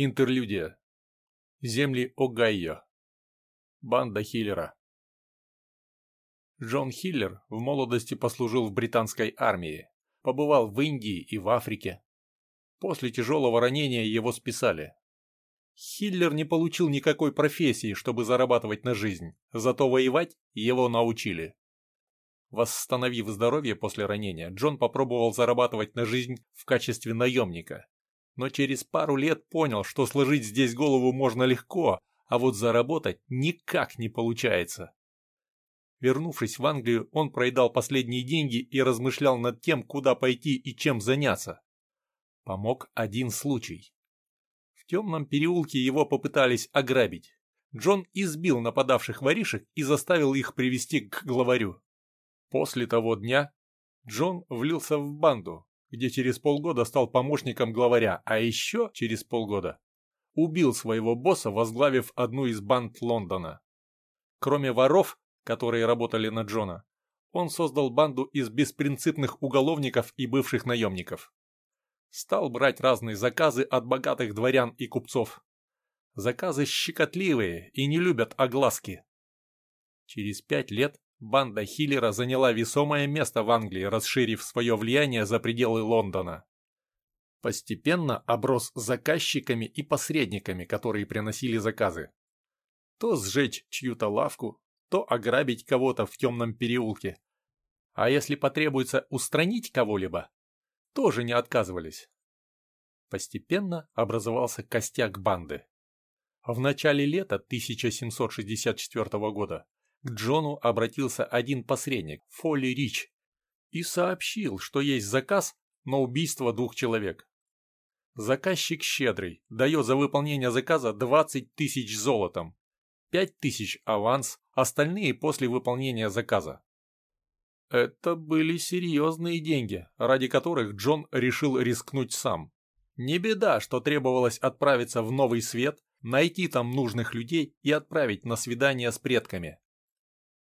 Интерлюдия. Земли Огайо. Банда Хиллера. Джон Хиллер в молодости послужил в британской армии, побывал в Индии и в Африке. После тяжелого ранения его списали. Хиллер не получил никакой профессии, чтобы зарабатывать на жизнь, зато воевать его научили. Восстановив здоровье после ранения, Джон попробовал зарабатывать на жизнь в качестве наемника но через пару лет понял, что сложить здесь голову можно легко, а вот заработать никак не получается. Вернувшись в Англию, он проедал последние деньги и размышлял над тем, куда пойти и чем заняться. Помог один случай. В темном переулке его попытались ограбить. Джон избил нападавших воришек и заставил их привести к главарю. После того дня Джон влился в банду, где через полгода стал помощником главаря, а еще через полгода убил своего босса, возглавив одну из банд Лондона. Кроме воров, которые работали на Джона, он создал банду из беспринципных уголовников и бывших наемников. Стал брать разные заказы от богатых дворян и купцов. Заказы щекотливые и не любят огласки. Через пять лет Банда Хиллера заняла весомое место в Англии, расширив свое влияние за пределы Лондона. Постепенно оброс заказчиками и посредниками, которые приносили заказы. То сжечь чью-то лавку, то ограбить кого-то в темном переулке. А если потребуется устранить кого-либо, тоже не отказывались. Постепенно образовался костяк банды. В начале лета 1764 года к Джону обратился один посредник, Фолли Рич, и сообщил, что есть заказ на убийство двух человек. Заказчик щедрый, дает за выполнение заказа 20 тысяч золотом, 5 тысяч аванс, остальные после выполнения заказа. Это были серьезные деньги, ради которых Джон решил рискнуть сам. Не беда, что требовалось отправиться в Новый Свет, найти там нужных людей и отправить на свидание с предками.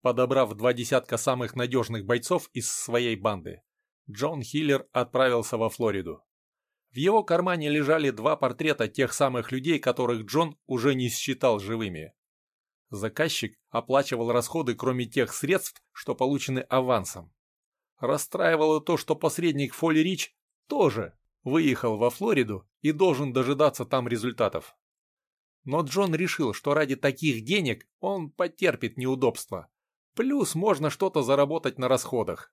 Подобрав два десятка самых надежных бойцов из своей банды, Джон Хиллер отправился во Флориду. В его кармане лежали два портрета тех самых людей, которых Джон уже не считал живыми. Заказчик оплачивал расходы, кроме тех средств, что получены авансом. Расстраивало то, что посредник Фолли Рич тоже выехал во Флориду и должен дожидаться там результатов. Но Джон решил, что ради таких денег он потерпит неудобства, Плюс можно что-то заработать на расходах.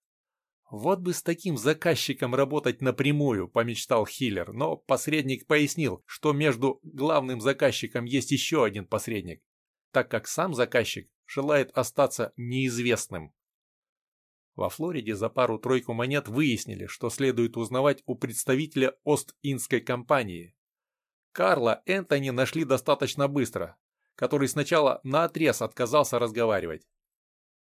Вот бы с таким заказчиком работать напрямую, помечтал Хиллер, но посредник пояснил, что между главным заказчиком есть еще один посредник, так как сам заказчик желает остаться неизвестным. Во Флориде за пару-тройку монет выяснили, что следует узнавать у представителя Ост-Индской компании. Карла Энтони нашли достаточно быстро, который сначала наотрез отказался разговаривать.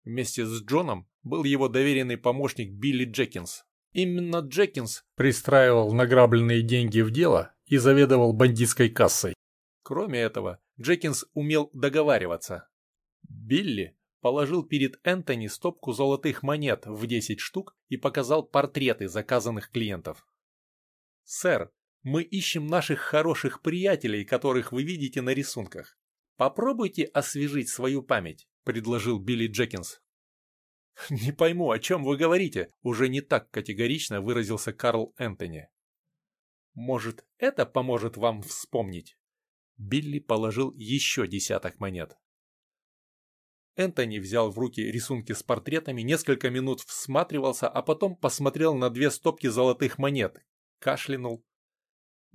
Вместе с Джоном был его доверенный помощник Билли Джекинс. Именно Джекинс пристраивал награбленные деньги в дело и заведовал бандитской кассой. Кроме этого, Джекинс умел договариваться. Билли положил перед Энтони стопку золотых монет в 10 штук и показал портреты заказанных клиентов. «Сэр, мы ищем наших хороших приятелей, которых вы видите на рисунках. Попробуйте освежить свою память. — предложил Билли Джекинс. «Не пойму, о чем вы говорите?» — уже не так категорично выразился Карл Энтони. «Может, это поможет вам вспомнить?» Билли положил еще десяток монет. Энтони взял в руки рисунки с портретами, несколько минут всматривался, а потом посмотрел на две стопки золотых монет, кашлянул.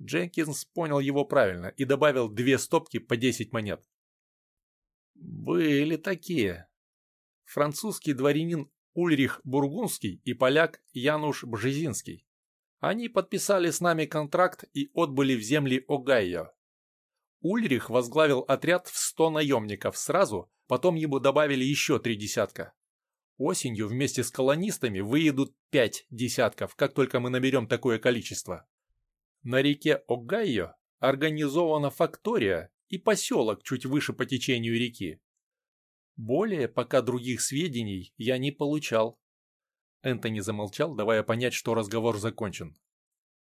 Дженкинс понял его правильно и добавил две стопки по десять монет. Были такие. Французский дворянин Ульрих Бургундский и поляк Януш Бжезинский. Они подписали с нами контракт и отбыли в земли Огайо. Ульрих возглавил отряд в 100 наемников сразу, потом ему добавили еще три десятка. Осенью вместе с колонистами выедут пять десятков, как только мы наберем такое количество. На реке Огайо организована фактория, и поселок чуть выше по течению реки. Более пока других сведений я не получал. Энтони замолчал, давая понять, что разговор закончен.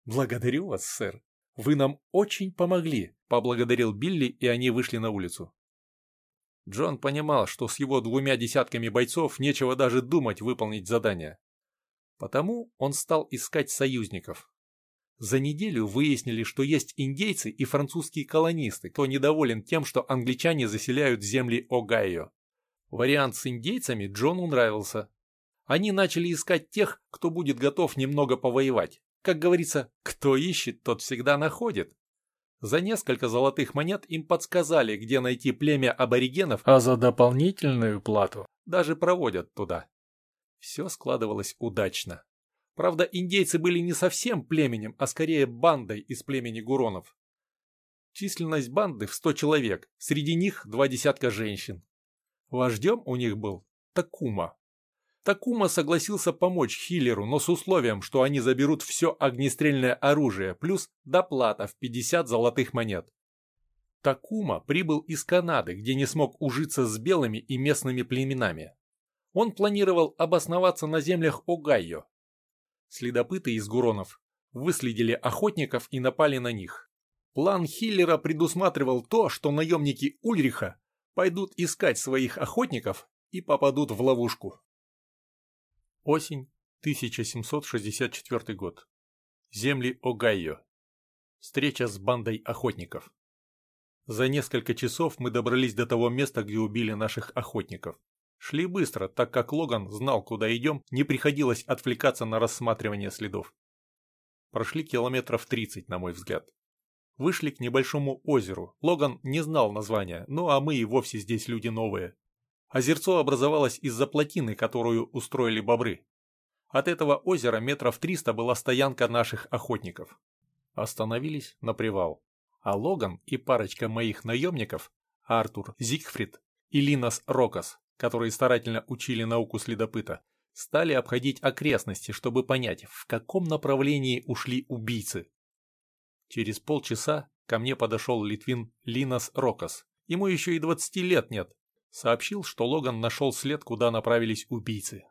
«Благодарю вас, сэр. Вы нам очень помогли», — поблагодарил Билли, и они вышли на улицу. Джон понимал, что с его двумя десятками бойцов нечего даже думать выполнить задание. Потому он стал искать союзников. За неделю выяснили, что есть индейцы и французские колонисты, кто недоволен тем, что англичане заселяют земли Огайо. Вариант с индейцами Джону нравился. Они начали искать тех, кто будет готов немного повоевать. Как говорится, кто ищет, тот всегда находит. За несколько золотых монет им подсказали, где найти племя аборигенов, а за дополнительную плату даже проводят туда. Все складывалось удачно. Правда, индейцы были не совсем племенем, а скорее бандой из племени Гуронов. Численность банды в сто человек, среди них два десятка женщин. Вождем у них был Такума. Такума согласился помочь Хиллеру, но с условием, что они заберут все огнестрельное оружие, плюс доплата в 50 золотых монет. Такума прибыл из Канады, где не смог ужиться с белыми и местными племенами. Он планировал обосноваться на землях Огайо. Следопыты из Гуронов выследили охотников и напали на них. План Хиллера предусматривал то, что наемники Ульриха пойдут искать своих охотников и попадут в ловушку. Осень, 1764 год. Земли Огайо. Встреча с бандой охотников. За несколько часов мы добрались до того места, где убили наших охотников. Шли быстро, так как Логан знал, куда идем, не приходилось отвлекаться на рассматривание следов. Прошли километров 30, на мой взгляд. Вышли к небольшому озеру. Логан не знал названия, ну а мы и вовсе здесь люди новые. Озерцо образовалось из-за плотины, которую устроили бобры. От этого озера метров 300 была стоянка наших охотников. Остановились на привал. А Логан и парочка моих наемников, Артур Зигфрид и Линас Рокас, которые старательно учили науку следопыта, стали обходить окрестности, чтобы понять, в каком направлении ушли убийцы. Через полчаса ко мне подошел Литвин Линас Рокас. Ему еще и 20 лет нет. Сообщил, что Логан нашел след, куда направились убийцы.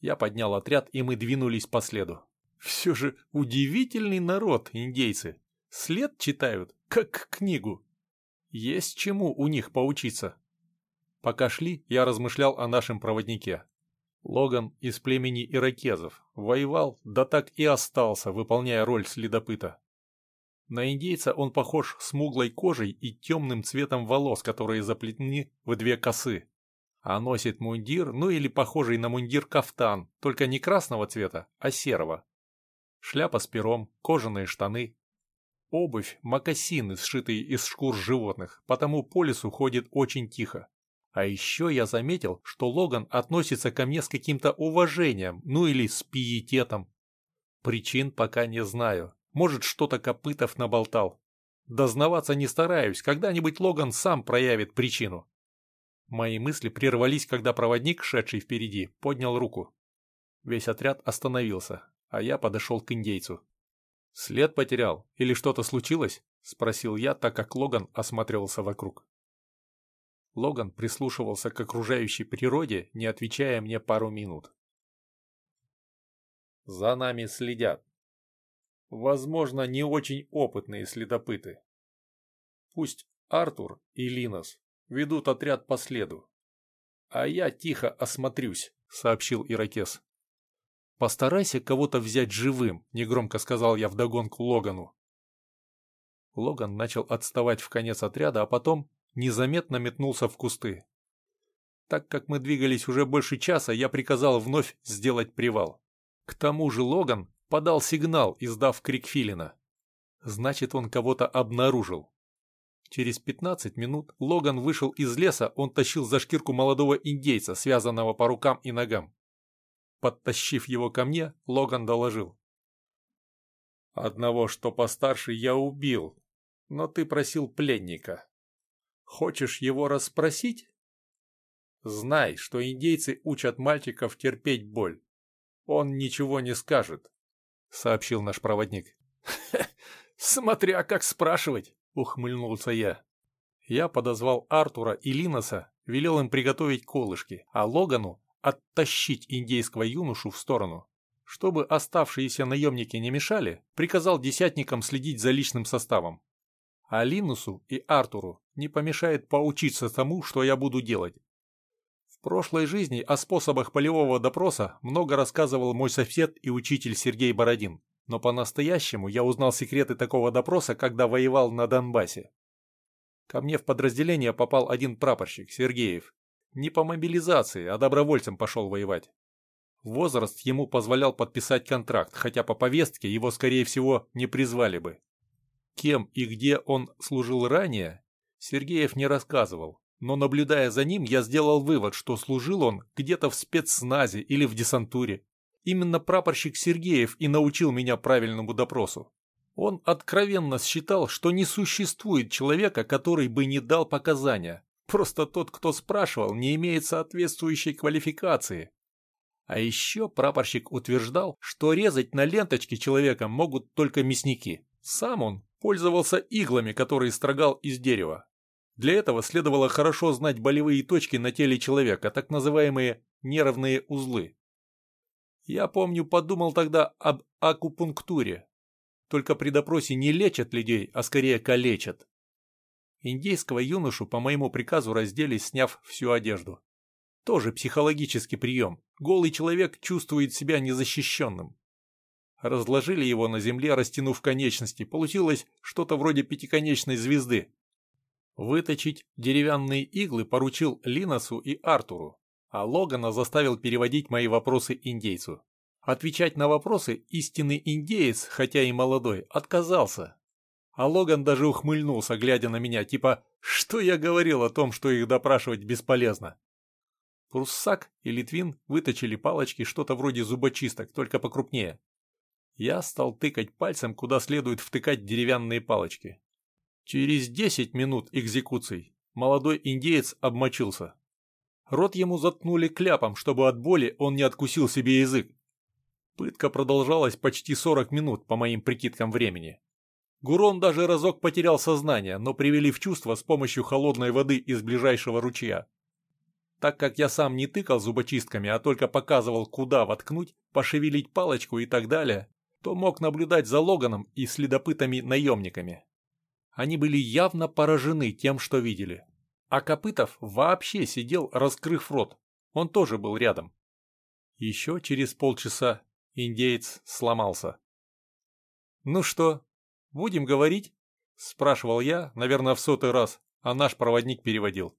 Я поднял отряд, и мы двинулись по следу. Все же удивительный народ, индейцы. След читают, как книгу. Есть чему у них поучиться. Пока шли, я размышлял о нашем проводнике. Логан из племени иракезов. Воевал, да так и остался, выполняя роль следопыта. На индейца он похож смуглой кожей и темным цветом волос, которые заплетены в две косы. А носит мундир, ну или похожий на мундир кафтан, только не красного цвета, а серого. Шляпа с пером, кожаные штаны. Обувь, мокасины, сшитые из шкур животных, потому по лесу ходит очень тихо. А еще я заметил, что Логан относится ко мне с каким-то уважением, ну или с пиететом. Причин пока не знаю. Может, что-то Копытов наболтал. Дознаваться не стараюсь, когда-нибудь Логан сам проявит причину. Мои мысли прервались, когда проводник, шедший впереди, поднял руку. Весь отряд остановился, а я подошел к индейцу. «След потерял? Или что-то случилось?» – спросил я, так как Логан осматривался вокруг. Логан прислушивался к окружающей природе, не отвечая мне пару минут. «За нами следят. Возможно, не очень опытные следопыты. Пусть Артур и Линос ведут отряд по следу. А я тихо осмотрюсь», — сообщил Иракес. «Постарайся кого-то взять живым», — негромко сказал я вдогонку Логану. Логан начал отставать в конец отряда, а потом незаметно метнулся в кусты. Так как мы двигались уже больше часа, я приказал вновь сделать привал. К тому же Логан подал сигнал, издав крик Филина. Значит, он кого-то обнаружил. Через 15 минут Логан вышел из леса, он тащил за шкирку молодого индейца, связанного по рукам и ногам. Подтащив его ко мне, Логан доложил. «Одного, что постарше, я убил, но ты просил пленника. Хочешь его расспросить? Знай, что индейцы учат мальчиков терпеть боль. Он ничего не скажет, — сообщил наш проводник. «Смотря как спрашивать», — ухмыльнулся я. Я подозвал Артура и Линоса, велел им приготовить колышки, а Логану оттащить индейского юношу в сторону. Чтобы оставшиеся наемники не мешали, приказал десятникам следить за личным составом. А Линусу и Артуру не помешает поучиться тому, что я буду делать. В прошлой жизни о способах полевого допроса много рассказывал мой сосед и учитель Сергей Бородин, но по-настоящему я узнал секреты такого допроса, когда воевал на Донбассе. Ко мне в подразделение попал один прапорщик, Сергеев. Не по мобилизации, а добровольцем пошел воевать. Возраст ему позволял подписать контракт, хотя по повестке его, скорее всего, не призвали бы. Кем и где он служил ранее, Сергеев не рассказывал, но наблюдая за ним, я сделал вывод, что служил он где-то в спецназе или в десантуре. Именно прапорщик Сергеев и научил меня правильному допросу. Он откровенно считал, что не существует человека, который бы не дал показания. Просто тот, кто спрашивал, не имеет соответствующей квалификации. А еще прапорщик утверждал, что резать на ленточке человека могут только мясники. Сам он пользовался иглами, которые строгал из дерева. Для этого следовало хорошо знать болевые точки на теле человека, так называемые нервные узлы. Я помню, подумал тогда об акупунктуре. Только при допросе не лечат людей, а скорее калечат. Индейского юношу по моему приказу раздели, сняв всю одежду. Тоже психологический прием. Голый человек чувствует себя незащищенным. Разложили его на земле, растянув конечности. Получилось что-то вроде пятиконечной звезды. Выточить деревянные иглы поручил Линосу и Артуру, а Логана заставил переводить мои вопросы индейцу. Отвечать на вопросы истинный индеец, хотя и молодой, отказался. А Логан даже ухмыльнулся, глядя на меня, типа «Что я говорил о том, что их допрашивать бесполезно?» Пруссак и Литвин выточили палочки, что-то вроде зубочисток, только покрупнее. Я стал тыкать пальцем, куда следует втыкать деревянные палочки. Через десять минут экзекуций молодой индеец обмочился. Рот ему заткнули кляпом, чтобы от боли он не откусил себе язык. Пытка продолжалась почти 40 минут, по моим прикидкам времени. Гурон даже разок потерял сознание, но привели в чувство с помощью холодной воды из ближайшего ручья. Так как я сам не тыкал зубочистками, а только показывал, куда воткнуть, пошевелить палочку и так далее, то мог наблюдать за Логаном и следопытами-наемниками. Они были явно поражены тем, что видели. А Копытов вообще сидел, раскрыв рот. Он тоже был рядом. Еще через полчаса индеец сломался. «Ну что, будем говорить?» – спрашивал я, наверное, в сотый раз, а наш проводник переводил.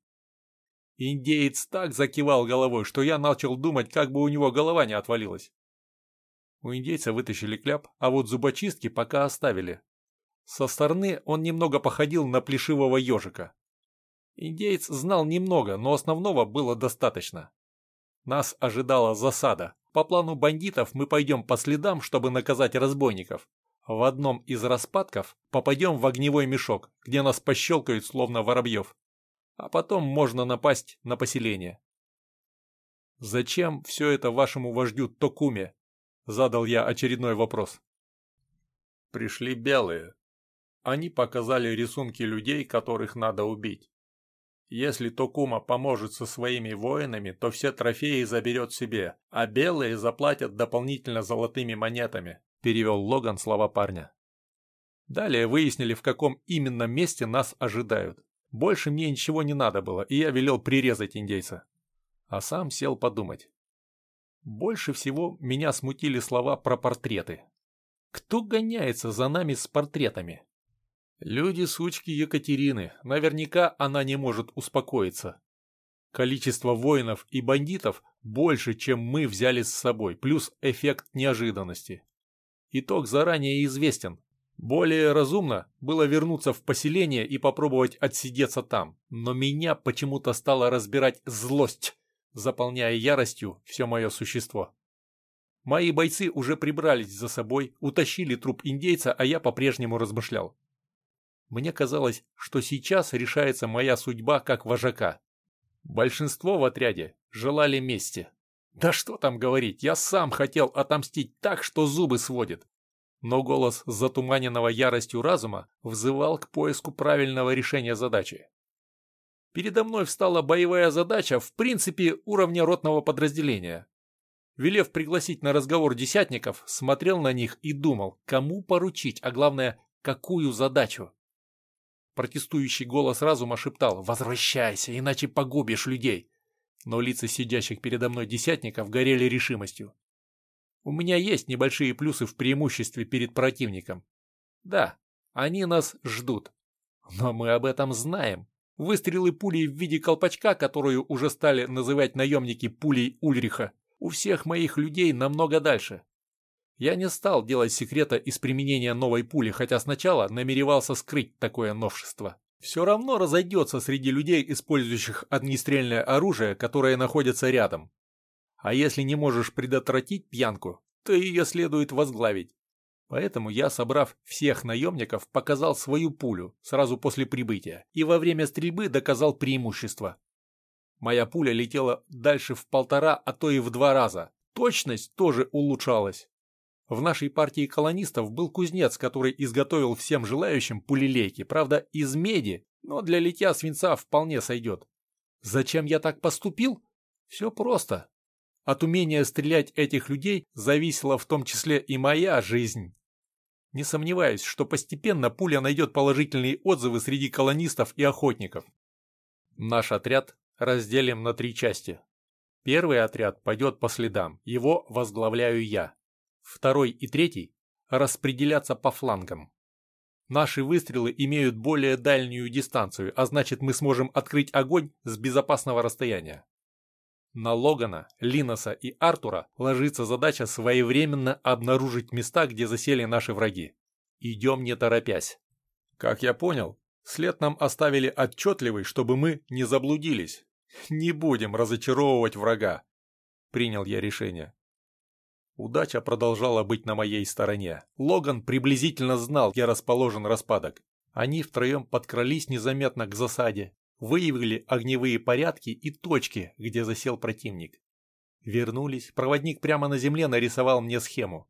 Индеец так закивал головой, что я начал думать, как бы у него голова не отвалилась. У индейца вытащили кляп, а вот зубочистки пока оставили. Со стороны он немного походил на плешивого ежика. Индеец знал немного, но основного было достаточно. Нас ожидала засада. По плану бандитов мы пойдем по следам, чтобы наказать разбойников. В одном из распадков попадем в огневой мешок, где нас пощелкают, словно воробьев. А потом можно напасть на поселение. «Зачем все это вашему вождю Токуме?» — задал я очередной вопрос. «Пришли белые», они показали рисунки людей, которых надо убить. Если Токума поможет со своими воинами, то все трофеи заберет себе, а белые заплатят дополнительно золотыми монетами», – перевел Логан слова парня. Далее выяснили, в каком именно месте нас ожидают. Больше мне ничего не надо было, и я велел прирезать индейца. А сам сел подумать. Больше всего меня смутили слова про портреты. Кто гоняется за нами с портретами? Люди сучки Екатерины, наверняка она не может успокоиться. Количество воинов и бандитов больше, чем мы взяли с собой, плюс эффект неожиданности. Итог заранее известен. Более разумно было вернуться в поселение и попробовать отсидеться там, но меня почему-то стало разбирать злость, заполняя яростью все мое существо. Мои бойцы уже прибрались за собой, утащили труп индейца, а я по-прежнему размышлял. Мне казалось, что сейчас решается моя судьба как вожака. Большинство в отряде желали мести. Да что там говорить, я сам хотел отомстить так, что зубы сводит. Но голос затуманенного яростью разума взывал к поиску правильного решения задачи. Передо мной встала боевая задача в принципе уровня ротного подразделения. Велев пригласить на разговор десятников, смотрел на них и думал, кому поручить, а главное, какую задачу. Протестующий голос разума шептал «Возвращайся, иначе погубишь людей!» Но лица сидящих передо мной десятников горели решимостью. У меня есть небольшие плюсы в преимуществе перед противником. Да, они нас ждут. Но мы об этом знаем. Выстрелы пулей в виде колпачка, которую уже стали называть наемники пулей Ульриха, у всех моих людей намного дальше. Я не стал делать секрета из применения новой пули, хотя сначала намеревался скрыть такое новшество. Все равно разойдется среди людей, использующих огнестрельное оружие, которое находится рядом. А если не можешь предотвратить пьянку, то ее следует возглавить. Поэтому я, собрав всех наемников, показал свою пулю сразу после прибытия и во время стрельбы доказал преимущество. Моя пуля летела дальше в полтора, а то и в два раза. Точность тоже улучшалась. В нашей партии колонистов был кузнец, который изготовил всем желающим пулелейки, правда, из меди, но для литья свинца вполне сойдет. Зачем я так поступил? Все просто. От умения стрелять этих людей зависела в том числе и моя жизнь. Не сомневаюсь, что постепенно пуля найдет положительные отзывы среди колонистов и охотников. Наш отряд разделим на три части. Первый отряд пойдет по следам, его возглавляю я. Второй и третий распределятся по флангам. Наши выстрелы имеют более дальнюю дистанцию, а значит мы сможем открыть огонь с безопасного расстояния. На Логана, Линоса и Артура ложится задача своевременно обнаружить места, где засели наши враги. Идем не торопясь. Как я понял, след нам оставили отчетливый, чтобы мы не заблудились. Не будем разочаровывать врага. Принял я решение. Удача продолжала быть на моей стороне. Логан приблизительно знал, где расположен распадок. Они втроем подкрались незаметно к засаде выявили огневые порядки и точки, где засел противник. Вернулись, проводник прямо на земле нарисовал мне схему.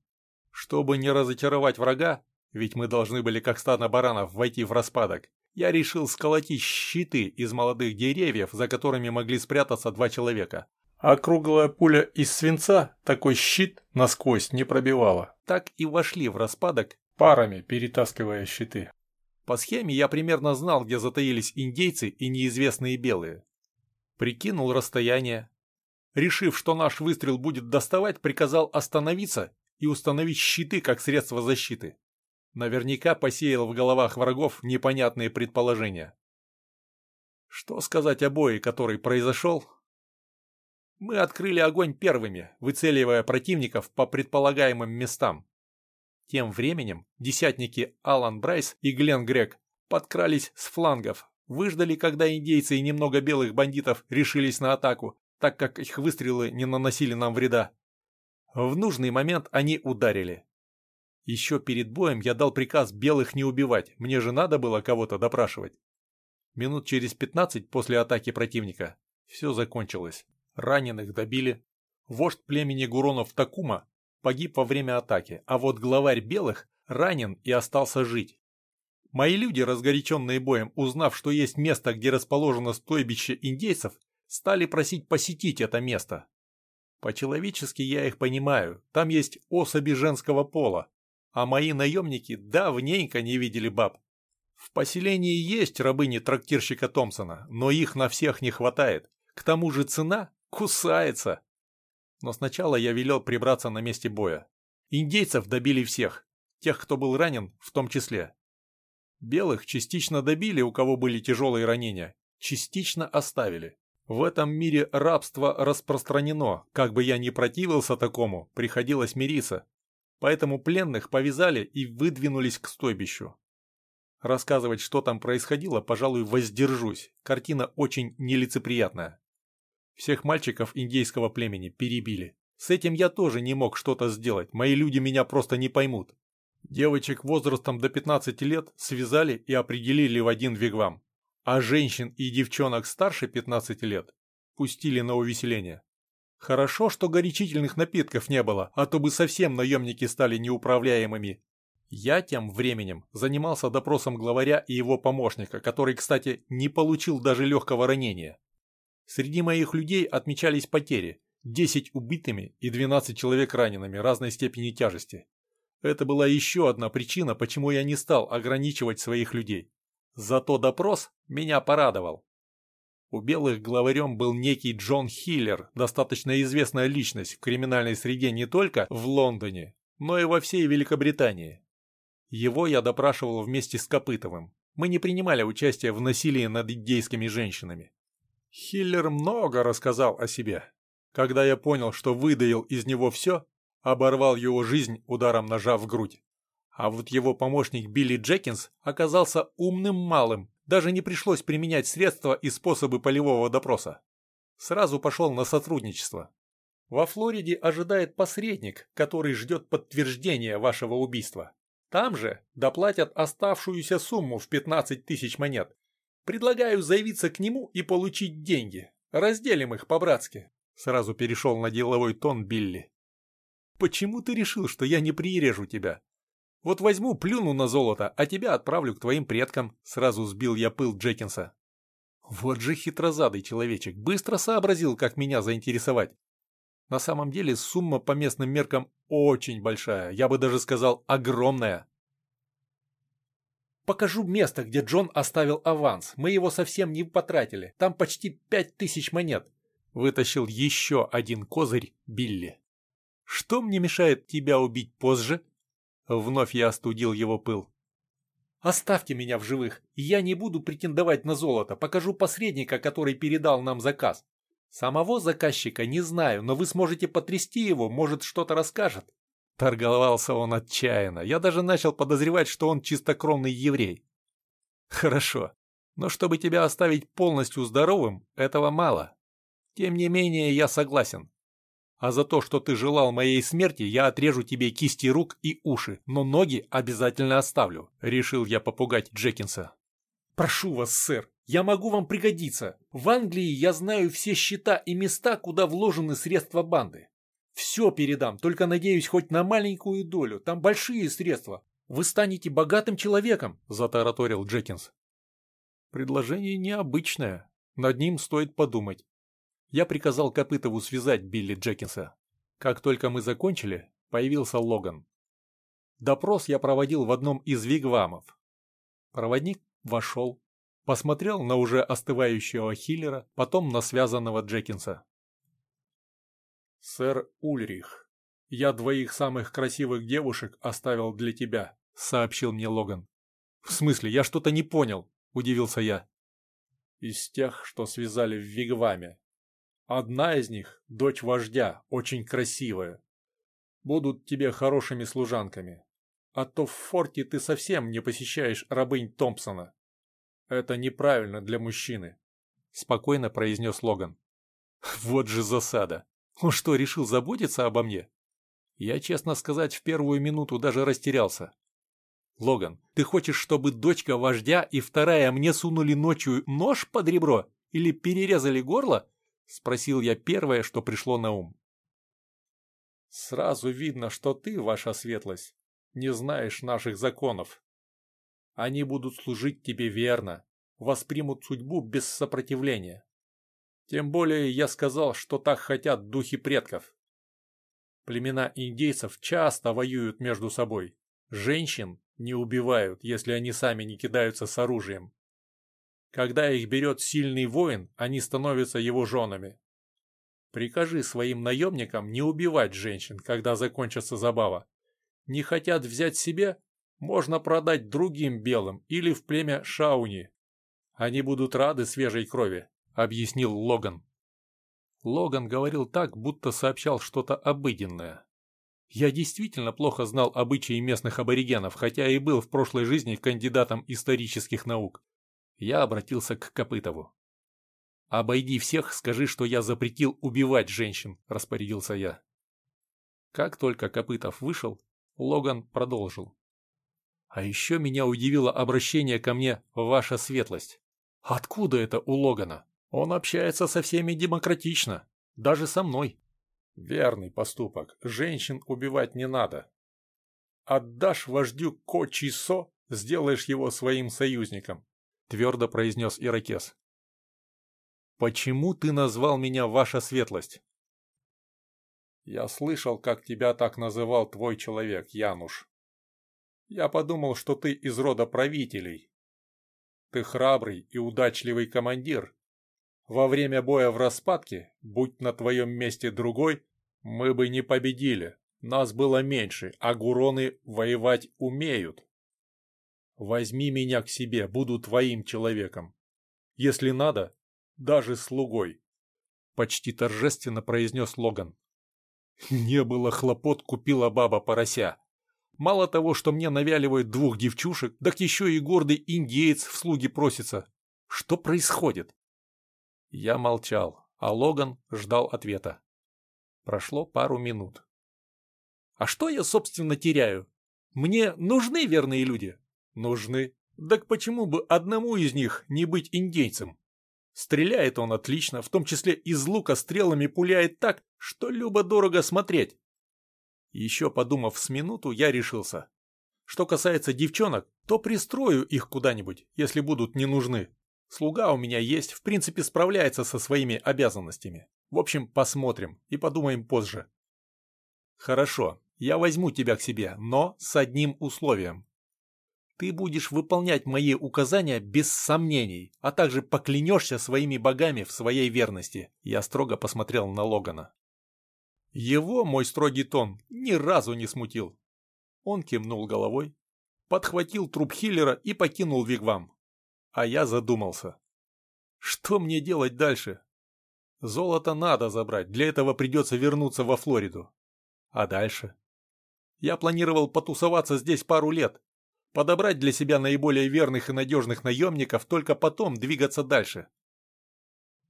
Чтобы не разочаровать врага, ведь мы должны были как стадо баранов войти в распадок, я решил сколотить щиты из молодых деревьев, за которыми могли спрятаться два человека. А круглая пуля из свинца такой щит насквозь не пробивала. Так и вошли в распадок, парами перетаскивая щиты. По схеме я примерно знал, где затаились индейцы и неизвестные белые. Прикинул расстояние. Решив, что наш выстрел будет доставать, приказал остановиться и установить щиты как средство защиты. Наверняка посеял в головах врагов непонятные предположения. Что сказать о бое, который произошел? Мы открыли огонь первыми, выцеливая противников по предполагаемым местам. Тем временем десятники Алан Брайс и Глен Грег подкрались с флангов, выждали, когда индейцы и немного белых бандитов решились на атаку, так как их выстрелы не наносили нам вреда. В нужный момент они ударили. Еще перед боем я дал приказ белых не убивать, мне же надо было кого-то допрашивать. Минут через пятнадцать после атаки противника все закончилось. Раненых добили. Вождь племени Гуронов Такума погиб во время атаки, а вот главарь белых ранен и остался жить. Мои люди, разгоряченные боем, узнав, что есть место, где расположено стойбище индейцев, стали просить посетить это место. По-человечески я их понимаю, там есть особи женского пола, а мои наемники давненько не видели баб. В поселении есть рабыни трактирщика Томпсона, но их на всех не хватает. К тому же цена кусается. Но сначала я велел прибраться на месте боя. Индейцев добили всех, тех, кто был ранен, в том числе. Белых частично добили, у кого были тяжелые ранения, частично оставили. В этом мире рабство распространено, как бы я ни противился такому, приходилось мириться. Поэтому пленных повязали и выдвинулись к стойбищу. Рассказывать, что там происходило, пожалуй, воздержусь. Картина очень нелицеприятная. Всех мальчиков индейского племени перебили. С этим я тоже не мог что-то сделать, мои люди меня просто не поймут. Девочек возрастом до 15 лет связали и определили в один вигвам, а женщин и девчонок старше 15 лет пустили на увеселение. Хорошо, что горячительных напитков не было, а то бы совсем наемники стали неуправляемыми. Я тем временем занимался допросом главаря и его помощника, который, кстати, не получил даже легкого ранения. Среди моих людей отмечались потери. 10 убитыми и 12 человек ранеными разной степени тяжести. Это была еще одна причина, почему я не стал ограничивать своих людей. Зато допрос меня порадовал. У белых главарем был некий Джон Хиллер, достаточно известная личность в криминальной среде не только в Лондоне, но и во всей Великобритании. Его я допрашивал вместе с Копытовым. Мы не принимали участия в насилии над индейскими женщинами. Хиллер много рассказал о себе. Когда я понял, что выдаил из него все, оборвал его жизнь ударом ножа в грудь. А вот его помощник Билли Джекинс оказался умным малым, даже не пришлось применять средства и способы полевого допроса. Сразу пошел на сотрудничество. Во Флориде ожидает посредник, который ждет подтверждения вашего убийства. Там же доплатят оставшуюся сумму в 15 тысяч монет. Предлагаю заявиться к нему и получить деньги. Разделим их по-братски. Сразу перешел на деловой тон Билли. Почему ты решил, что я не прирежу тебя? Вот возьму, плюну на золото, а тебя отправлю к твоим предкам. Сразу сбил я пыл Джекинса. Вот же хитрозадый человечек, быстро сообразил, как меня заинтересовать. На самом деле сумма по местным меркам очень большая, я бы даже сказал огромная. Покажу место, где Джон оставил аванс. Мы его совсем не потратили. Там почти пять тысяч монет. Вытащил еще один козырь Билли. Что мне мешает тебя убить позже? Вновь я остудил его пыл. «Оставьте меня в живых, я не буду претендовать на золото. Покажу посредника, который передал нам заказ. Самого заказчика не знаю, но вы сможете потрясти его, может, что-то расскажет». Торговался он отчаянно. Я даже начал подозревать, что он чистокровный еврей. «Хорошо, но чтобы тебя оставить полностью здоровым, этого мало. Тем не менее, я согласен. А за то, что ты желал моей смерти, я отрежу тебе кисти рук и уши, но ноги обязательно оставлю», — решил я попугать Джекинса. «Прошу вас, сэр, я могу вам пригодиться. В Англии я знаю все счета и места, куда вложены средства банды. Все передам, только надеюсь хоть на маленькую долю, там большие средства. Вы станете богатым человеком», — затараторил Джекинс. Предложение необычное, над ним стоит подумать. Я приказал Копытову связать Билли Джекинса. Как только мы закончили, появился Логан. Допрос я проводил в одном из вигвамов. Проводник вошел, посмотрел на уже остывающего Хиллера, потом на связанного Джекинса. «Сэр Ульрих, я двоих самых красивых девушек оставил для тебя», — сообщил мне Логан. «В смысле, я что-то не понял», — удивился я. «Из тех, что связали в Вигваме», Одна из них, дочь вождя, очень красивая. Будут тебе хорошими служанками. А то в форте ты совсем не посещаешь рабынь Томпсона. Это неправильно для мужчины, — спокойно произнес Логан. Вот же засада. Он что, решил заботиться обо мне? Я, честно сказать, в первую минуту даже растерялся. Логан, ты хочешь, чтобы дочка вождя и вторая мне сунули ночью нож под ребро или перерезали горло? — спросил я первое, что пришло на ум. «Сразу видно, что ты, ваша светлость, не знаешь наших законов. Они будут служить тебе верно, воспримут судьбу без сопротивления. Тем более я сказал, что так хотят духи предков. Племена индейцев часто воюют между собой. Женщин не убивают, если они сами не кидаются с оружием. Когда их берет сильный воин, они становятся его женами. Прикажи своим наемникам не убивать женщин, когда закончится забава. Не хотят взять себе, можно продать другим белым или в племя Шауни. Они будут рады свежей крови, объяснил Логан. Логан говорил так, будто сообщал что-то обыденное. Я действительно плохо знал обычаи местных аборигенов, хотя и был в прошлой жизни кандидатом исторических наук. Я обратился к Копытову. «Обойди всех, скажи, что я запретил убивать женщин», – распорядился я. Как только Копытов вышел, Логан продолжил. «А еще меня удивило обращение ко мне «Ваша светлость». Откуда это у Логана? Он общается со всеми демократично, даже со мной». «Верный поступок. Женщин убивать не надо. Отдашь вождю Ко-Чисо, сделаешь его своим союзником твердо произнес Иракес. «Почему ты назвал меня ваша светлость?» Я слышал, как тебя так называл твой человек, Януш. Я подумал, что ты из рода правителей. Ты храбрый и удачливый командир. Во время боя в распадке, будь на твоем месте другой, мы бы не победили. Нас было меньше, а гуроны воевать умеют. Возьми меня к себе, буду твоим человеком. Если надо, даже слугой. Почти торжественно произнес Логан. Не было хлопот, купила баба порося. Мало того, что мне навяливают двух девчушек, так еще и гордый индеец в слуги просится. Что происходит? Я молчал, а Логан ждал ответа. Прошло пару минут. А что я, собственно, теряю? Мне нужны верные люди? Нужны. Так почему бы одному из них не быть индейцем? Стреляет он отлично, в том числе из лука стрелами пуляет так, что любо-дорого смотреть. Еще подумав с минуту, я решился. Что касается девчонок, то пристрою их куда-нибудь, если будут не нужны. Слуга у меня есть, в принципе справляется со своими обязанностями. В общем, посмотрим и подумаем позже. Хорошо, я возьму тебя к себе, но с одним условием. Ты будешь выполнять мои указания без сомнений, а также поклянешься своими богами в своей верности. Я строго посмотрел на Логана. Его мой строгий тон ни разу не смутил. Он кивнул головой, подхватил труп Хиллера и покинул Вигвам. А я задумался. Что мне делать дальше? Золото надо забрать, для этого придется вернуться во Флориду. А дальше? Я планировал потусоваться здесь пару лет, подобрать для себя наиболее верных и надежных наемников, только потом двигаться дальше.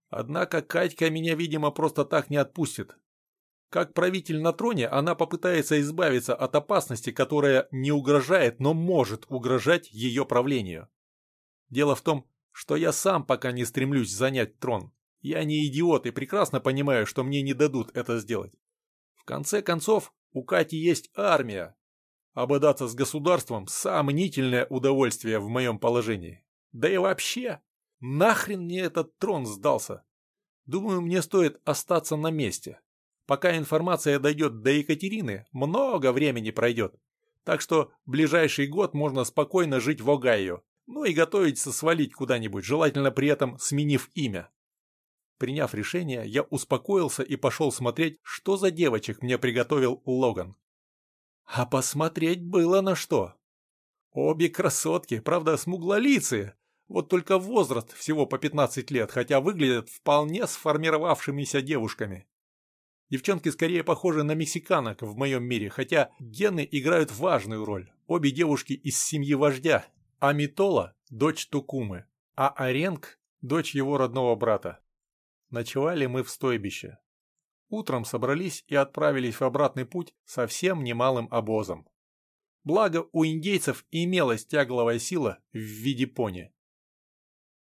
Однако Катька меня, видимо, просто так не отпустит. Как правитель на троне, она попытается избавиться от опасности, которая не угрожает, но может угрожать ее правлению. Дело в том, что я сам пока не стремлюсь занять трон. Я не идиот и прекрасно понимаю, что мне не дадут это сделать. В конце концов, у Кати есть армия. Ободаться с государством – сомнительное удовольствие в моем положении. Да и вообще, нахрен мне этот трон сдался? Думаю, мне стоит остаться на месте. Пока информация дойдет до Екатерины, много времени пройдет. Так что ближайший год можно спокойно жить в Огайо, ну и готовиться свалить куда-нибудь, желательно при этом сменив имя. Приняв решение, я успокоился и пошел смотреть, что за девочек мне приготовил Логан. А посмотреть было на что. Обе красотки, правда, смуглолицые, вот только возраст всего по 15 лет, хотя выглядят вполне сформировавшимися девушками. Девчонки скорее похожи на мексиканок в моем мире, хотя гены играют важную роль. Обе девушки из семьи вождя. Амитола – дочь Тукумы, а Аренг – дочь его родного брата. Ночевали мы в стойбище. Утром собрались и отправились в обратный путь совсем немалым обозом. Благо у индейцев имелась тягловая сила в виде пони.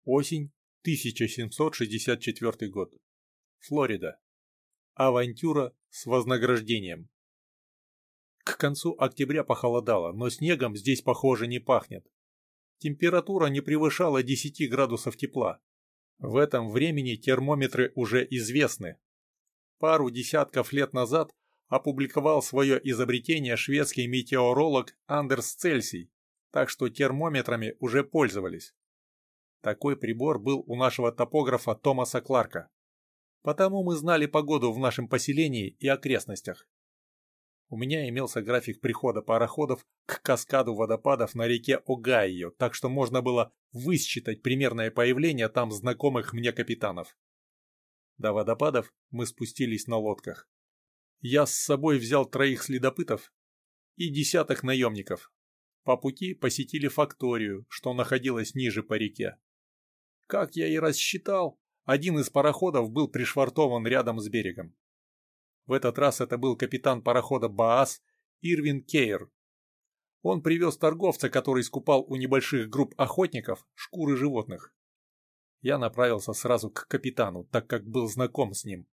Осень 1764 год. Флорида. Авантюра с вознаграждением. К концу октября похолодало, но снегом здесь, похоже, не пахнет. Температура не превышала 10 градусов тепла. В этом времени термометры уже известны. Пару десятков лет назад опубликовал свое изобретение шведский метеоролог Андерс Цельсий, так что термометрами уже пользовались. Такой прибор был у нашего топографа Томаса Кларка. Потому мы знали погоду в нашем поселении и окрестностях. У меня имелся график прихода пароходов к каскаду водопадов на реке Огайо, так что можно было высчитать примерное появление там знакомых мне капитанов. До водопадов мы спустились на лодках. Я с собой взял троих следопытов и десяток наемников. По пути посетили факторию, что находилась ниже по реке. Как я и рассчитал, один из пароходов был пришвартован рядом с берегом. В этот раз это был капитан парохода «Баас» Ирвин Кейр. Он привез торговца, который скупал у небольших групп охотников шкуры животных. Я направился сразу к капитану, так как был знаком с ним.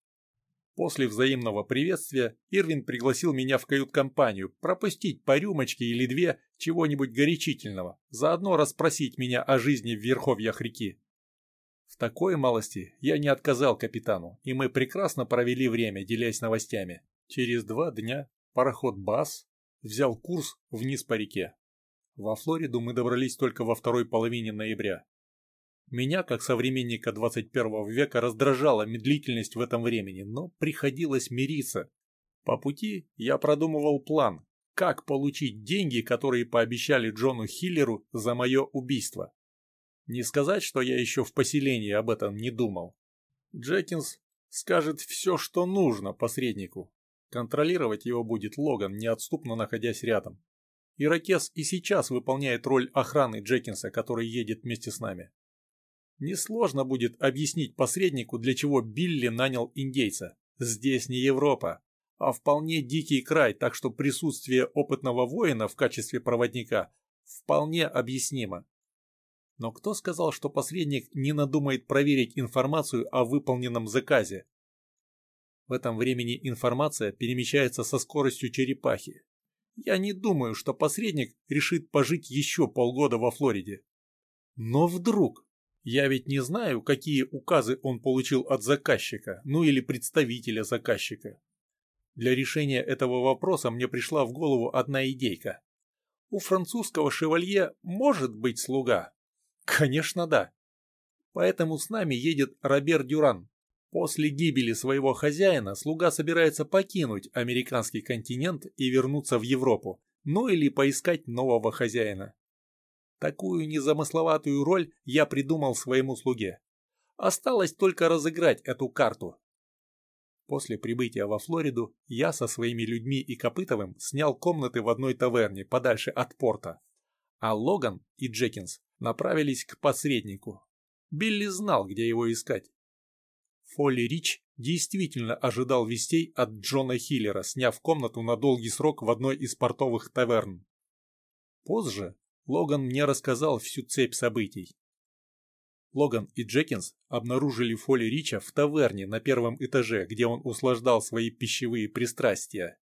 После взаимного приветствия Ирвин пригласил меня в кают-компанию пропустить по рюмочке или две чего-нибудь горячительного, заодно расспросить меня о жизни в верховьях реки. В такой малости я не отказал капитану, и мы прекрасно провели время, делясь новостями. Через два дня пароход «Бас» взял курс вниз по реке. Во Флориду мы добрались только во второй половине ноября. Меня, как современника 21 века, раздражала медлительность в этом времени, но приходилось мириться. По пути я продумывал план, как получить деньги, которые пообещали Джону Хиллеру за мое убийство. Не сказать, что я еще в поселении об этом не думал. Джекинс скажет все, что нужно посреднику. Контролировать его будет Логан, неотступно находясь рядом. Иракес и сейчас выполняет роль охраны Джекинса, который едет вместе с нами. Несложно будет объяснить посреднику, для чего Билли нанял индейца. Здесь не Европа, а вполне дикий край, так что присутствие опытного воина в качестве проводника вполне объяснимо. Но кто сказал, что посредник не надумает проверить информацию о выполненном заказе? В этом времени информация перемещается со скоростью черепахи. Я не думаю, что посредник решит пожить еще полгода во Флориде. Но вдруг... Я ведь не знаю, какие указы он получил от заказчика, ну или представителя заказчика. Для решения этого вопроса мне пришла в голову одна идейка. У французского шевалье может быть слуга? Конечно, да. Поэтому с нами едет Робер Дюран, После гибели своего хозяина слуга собирается покинуть американский континент и вернуться в Европу, ну или поискать нового хозяина. Такую незамысловатую роль я придумал своему слуге. Осталось только разыграть эту карту. После прибытия во Флориду я со своими людьми и Копытовым снял комнаты в одной таверне подальше от порта, а Логан и Джекинс направились к посреднику. Билли знал, где его искать. Фолли Рич действительно ожидал вестей от Джона Хиллера, сняв комнату на долгий срок в одной из портовых таверн. Позже Логан мне рассказал всю цепь событий. Логан и Джекинс обнаружили Фолли Рича в таверне на первом этаже, где он услаждал свои пищевые пристрастия.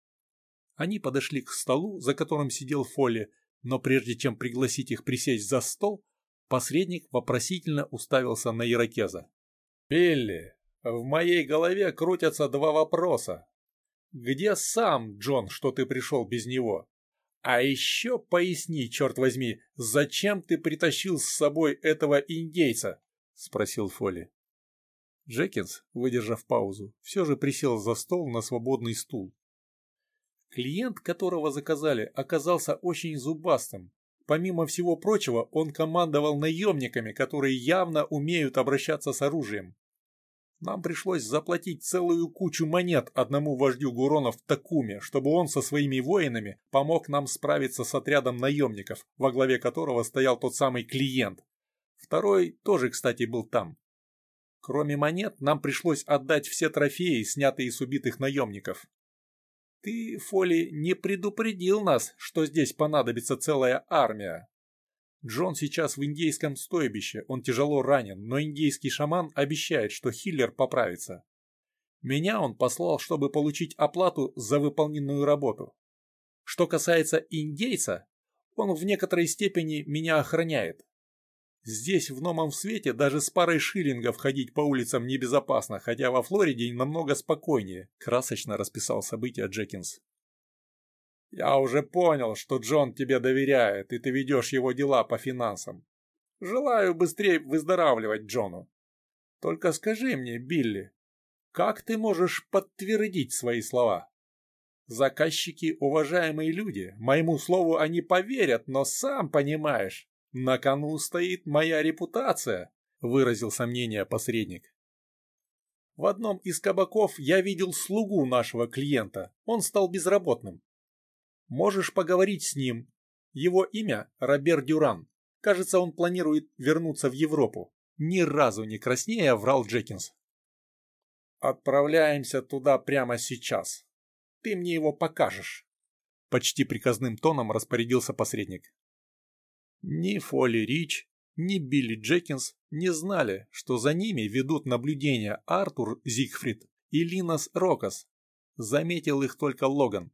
Они подошли к столу, за которым сидел Фолли, но прежде чем пригласить их присесть за стол, посредник вопросительно уставился на Иракеза. «Билли, в моей голове крутятся два вопроса. Где сам Джон, что ты пришел без него? А еще поясни, черт возьми, зачем ты притащил с собой этого индейца? Спросил Фоли. Джекинс, выдержав паузу, все же присел за стол на свободный стул. Клиент, которого заказали, оказался очень зубастым. Помимо всего прочего, он командовал наемниками, которые явно умеют обращаться с оружием. Нам пришлось заплатить целую кучу монет одному вождю Гуронов в Такуме, чтобы он со своими воинами помог нам справиться с отрядом наемников, во главе которого стоял тот самый клиент. Второй тоже, кстати, был там. Кроме монет, нам пришлось отдать все трофеи, снятые с убитых наемников. Ты, Фоли, не предупредил нас, что здесь понадобится целая армия. Джон сейчас в индейском стойбище, он тяжело ранен, но индейский шаман обещает, что Хиллер поправится. Меня он послал, чтобы получить оплату за выполненную работу. Что касается индейца, он в некоторой степени меня охраняет. Здесь, в новом свете, даже с парой шиллингов ходить по улицам небезопасно, хотя во Флориде намного спокойнее, красочно расписал события Джекинс. Я уже понял, что Джон тебе доверяет, и ты ведешь его дела по финансам. Желаю быстрее выздоравливать Джону. Только скажи мне, Билли, как ты можешь подтвердить свои слова? Заказчики – уважаемые люди, моему слову они поверят, но сам понимаешь, на кону стоит моя репутация, выразил сомнение посредник. В одном из кабаков я видел слугу нашего клиента, он стал безработным. Можешь поговорить с ним. Его имя Робер Дюран. Кажется, он планирует вернуться в Европу. Ни разу не краснея врал Джекинс. Отправляемся туда прямо сейчас. Ты мне его покажешь. Почти приказным тоном распорядился посредник. Ни Фолли Рич, ни Билли Джекинс не знали, что за ними ведут наблюдения Артур Зигфрид и Линас Рокас. Заметил их только Логан.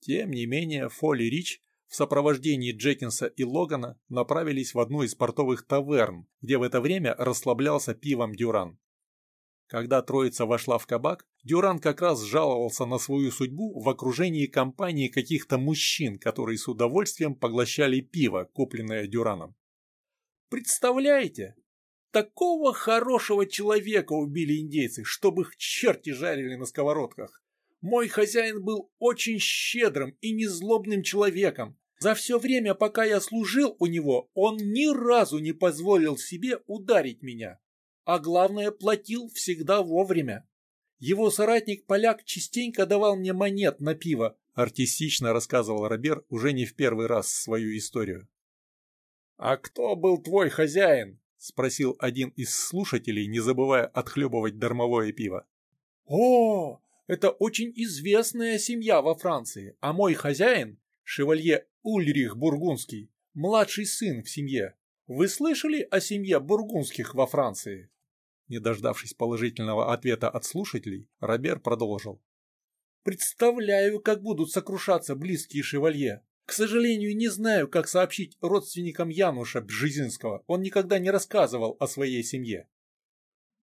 Тем не менее, Фолли Рич в сопровождении Джекинса и Логана направились в одну из портовых таверн, где в это время расслаблялся пивом Дюран. Когда троица вошла в кабак, Дюран как раз жаловался на свою судьбу в окружении компании каких-то мужчин, которые с удовольствием поглощали пиво, купленное Дюраном. «Представляете? Такого хорошего человека убили индейцы, чтобы их черти жарили на сковородках. Мой хозяин был очень щедрым и незлобным человеком. За все время, пока я служил у него, он ни разу не позволил себе ударить меня а главное, платил всегда вовремя. Его соратник-поляк частенько давал мне монет на пиво, артистично рассказывал Робер уже не в первый раз свою историю. «А кто был твой хозяин?» — спросил один из слушателей, не забывая отхлебывать дармовое пиво. «О, это очень известная семья во Франции, а мой хозяин, шевалье Ульрих Бургундский, младший сын в семье. Вы слышали о семье Бургундских во Франции?» Не дождавшись положительного ответа от слушателей, Робер продолжил. «Представляю, как будут сокрушаться близкие шевалье. К сожалению, не знаю, как сообщить родственникам Януша Бжезинского. Он никогда не рассказывал о своей семье.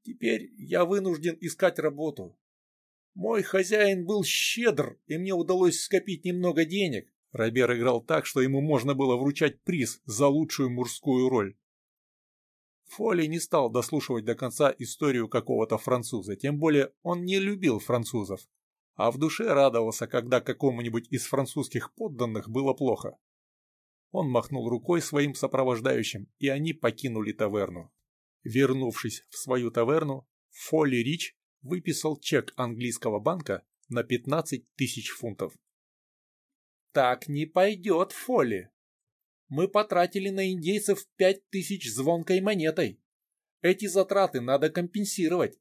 Теперь я вынужден искать работу. Мой хозяин был щедр, и мне удалось скопить немного денег. Робер играл так, что ему можно было вручать приз за лучшую мужскую роль. Фоли не стал дослушивать до конца историю какого-то француза, тем более он не любил французов, а в душе радовался, когда какому-нибудь из французских подданных было плохо. Он махнул рукой своим сопровождающим, и они покинули таверну. Вернувшись в свою таверну, Фолли Рич выписал чек английского банка на 15 тысяч фунтов. «Так не пойдет, Фолли!» Мы потратили на индейцев пять тысяч звонкой монетой. Эти затраты надо компенсировать.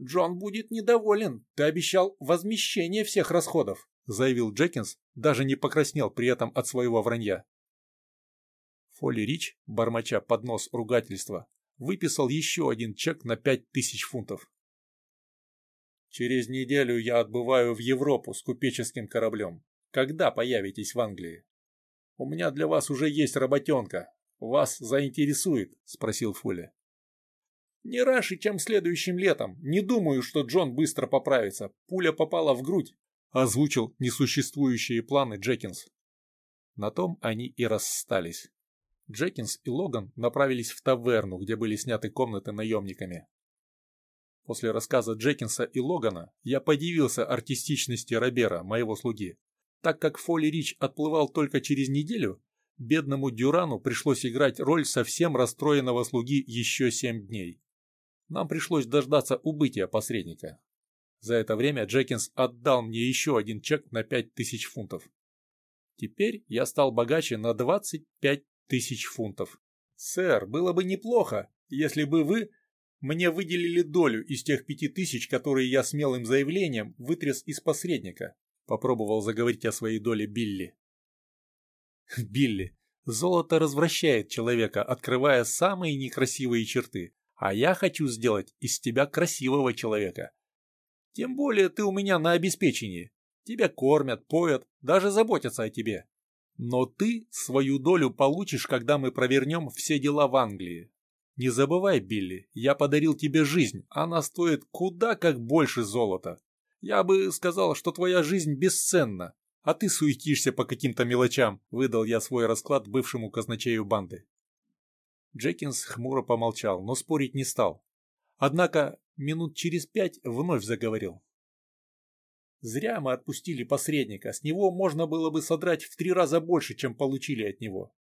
Джон будет недоволен. Ты обещал возмещение всех расходов, заявил Джекинс, даже не покраснел при этом от своего вранья. Фолли Рич, бормоча под нос ругательства, выписал еще один чек на пять тысяч фунтов. «Через неделю я отбываю в Европу с купеческим кораблем. Когда появитесь в Англии?» «У меня для вас уже есть работенка. Вас заинтересует?» – спросил Фули. «Не раньше, чем следующим летом. Не думаю, что Джон быстро поправится. Пуля попала в грудь», – озвучил несуществующие планы Джекинс. На том они и расстались. Джекинс и Логан направились в таверну, где были сняты комнаты наемниками. После рассказа Джекинса и Логана я подивился артистичности Робера, моего слуги. Так как Фолли Рич отплывал только через неделю, бедному Дюрану пришлось играть роль совсем расстроенного слуги еще семь дней. Нам пришлось дождаться убытия посредника. За это время Джекинс отдал мне еще один чек на пять тысяч фунтов. Теперь я стал богаче на двадцать пять тысяч фунтов. Сэр, было бы неплохо, если бы вы мне выделили долю из тех пяти тысяч, которые я смелым заявлением вытряс из посредника. Попробовал заговорить о своей доле Билли. Билли, золото развращает человека, открывая самые некрасивые черты, а я хочу сделать из тебя красивого человека. Тем более ты у меня на обеспечении. Тебя кормят, поят, даже заботятся о тебе. Но ты свою долю получишь, когда мы провернем все дела в Англии. Не забывай, Билли, я подарил тебе жизнь, она стоит куда как больше золота. Я бы сказал, что твоя жизнь бесценна, а ты суетишься по каким-то мелочам», — выдал я свой расклад бывшему казначею банды. Джекинс хмуро помолчал, но спорить не стал. Однако минут через пять вновь заговорил. «Зря мы отпустили посредника, с него можно было бы содрать в три раза больше, чем получили от него.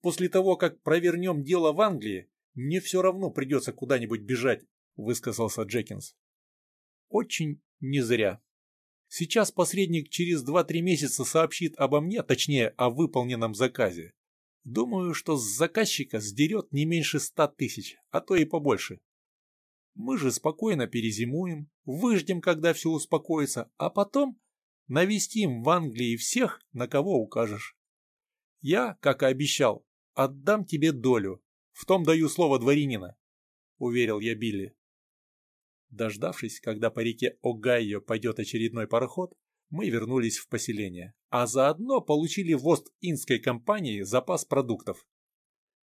После того, как провернем дело в Англии, мне все равно придется куда-нибудь бежать», — высказался Джекинс. «Очень не зря. Сейчас посредник через 2-3 месяца сообщит обо мне, точнее, о выполненном заказе. Думаю, что с заказчика сдерет не меньше 100 тысяч, а то и побольше. Мы же спокойно перезимуем, выждем, когда все успокоится, а потом навестим в Англии всех, на кого укажешь. Я, как и обещал, отдам тебе долю. В том даю слово дворянина, — уверил я Билли. Дождавшись, когда по реке Огайо пойдет очередной пароход, мы вернулись в поселение, а заодно получили в Ост-Индской компании запас продуктов.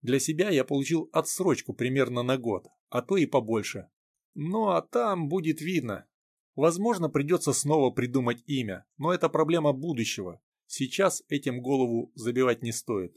Для себя я получил отсрочку примерно на год, а то и побольше. Ну а там будет видно. Возможно, придется снова придумать имя, но это проблема будущего. Сейчас этим голову забивать не стоит.